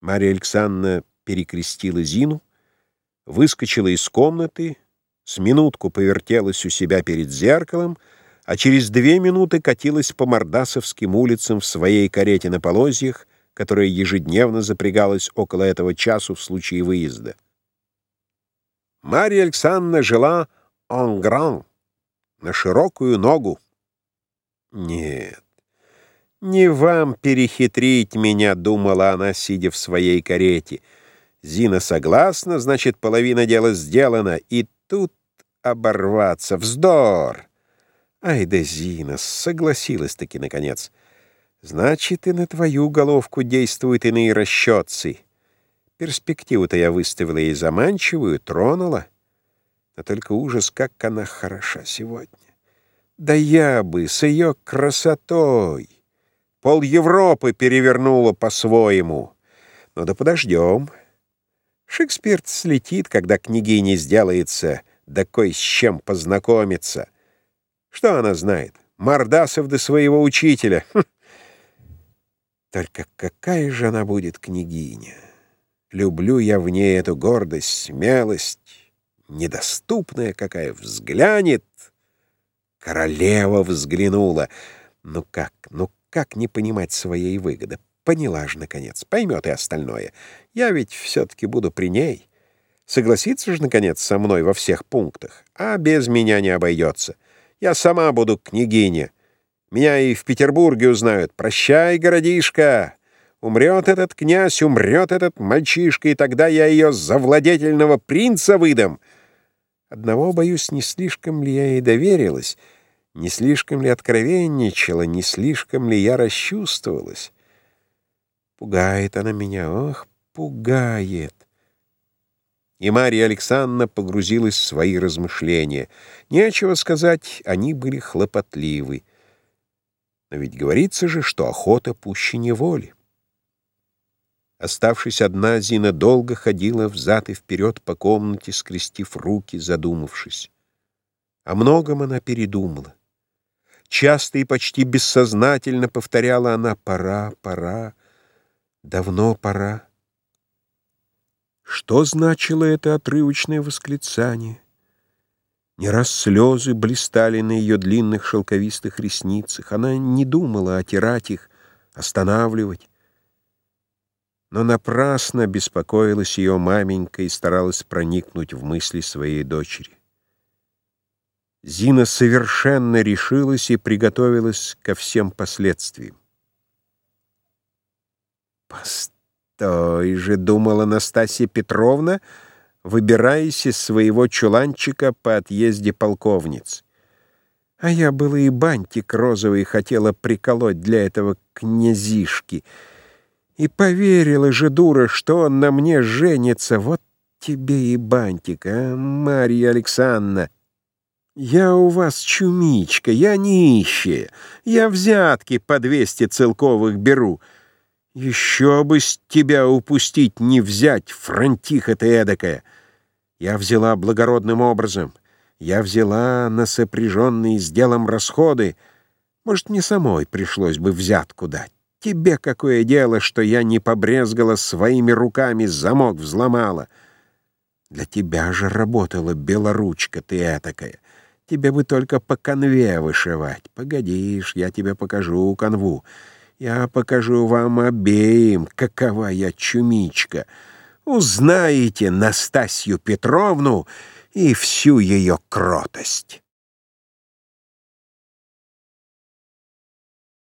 Марья Александровна перекрестила Зину, выскочила из комнаты, с минутку повертелась у себя перед зеркалом, а через две минуты катилась по Мордасовским улицам в своей карете на полозьях, которая ежедневно запрягалась около этого часу в случае выезда. Марья Александровна жила en grand, на широкую ногу. Нет, не вам перехитрить меня, думала она, сидя в своей карете. Зина согласна, значит, половина дела сделана, и тут оборваться. Вздор! Ай да Зина, согласилась-таки, наконец. Значит, и на твою головку действуют иные расчетцы. Перспективу-то я выставила ей заманчивую, тронула. Но только ужас, как она хороша сегодня. Да я бы с ее красотой пол Европы перевернула по-своему. Ну да подождем. Шекспир слетит, когда княгиня сделается, да кой с чем познакомиться. Что она знает? Мордасов до своего учителя. Хм. Только какая же она будет княгиня? Люблю я в ней эту гордость, смелость, недоступная какая взглянет. Королева взглянула. Ну как, ну как не понимать своей выгоды? Поняла же, наконец, поймет и остальное. Я ведь все-таки буду при ней. Согласится же, наконец, со мной во всех пунктах, а без меня не обойдется. Я сама буду княгиня. Меня и в Петербурге узнают. Прощай, городишко! Умрет этот князь, умрет этот мальчишка, и тогда я ее за владетельного принца выдам. Одного, боюсь, не слишком ли я ей доверилась, не слишком ли откровенничала, не слишком ли я расчувствовалась. Пугает она меня, ох, пугает. И Марья Александровна погрузилась в свои размышления. Нечего сказать, они были хлопотливы. Но ведь говорится же, что охота пуще неволи. Оставшись одна, Зина долго ходила взад и вперед по комнате, скрестив руки, задумавшись. О многом она передумала. Часто и почти бессознательно повторяла она «пора, пора, давно пора». Что значило это отрывочное восклицание? Не раз слезы блистали на ее длинных шелковистых ресницах. Она не думала отирать их, останавливать. Но напрасно беспокоилась ее маменька и старалась проникнуть в мысли своей дочери. Зина совершенно решилась и приготовилась ко всем последствиям. «Постой же», — думала Настасья Петровна, выбираясь из своего чуланчика по отъезде полковниц. «А я было и бантик розовый хотела приколоть для этого князишки». И поверила же, дура, что он на мне женится. Вот тебе и бантик, а, Марья Александровна. Я у вас чумичка, я нищая. Я взятки по двести целковых беру. Еще бы с тебя упустить, не взять, фронтиха ты эдакая. Я взяла благородным образом. Я взяла на сопряженные с делом расходы. Может, мне самой пришлось бы взятку дать. Тебе какое дело, что я не побрезгала своими руками, замок взломала? Для тебя же работала белоручка ты этакая. Тебе бы только по конве вышивать. Погодишь, я тебе покажу канву. Я покажу вам обеим, какова я чумичка. Узнаете Настасью Петровну и всю ее кротость».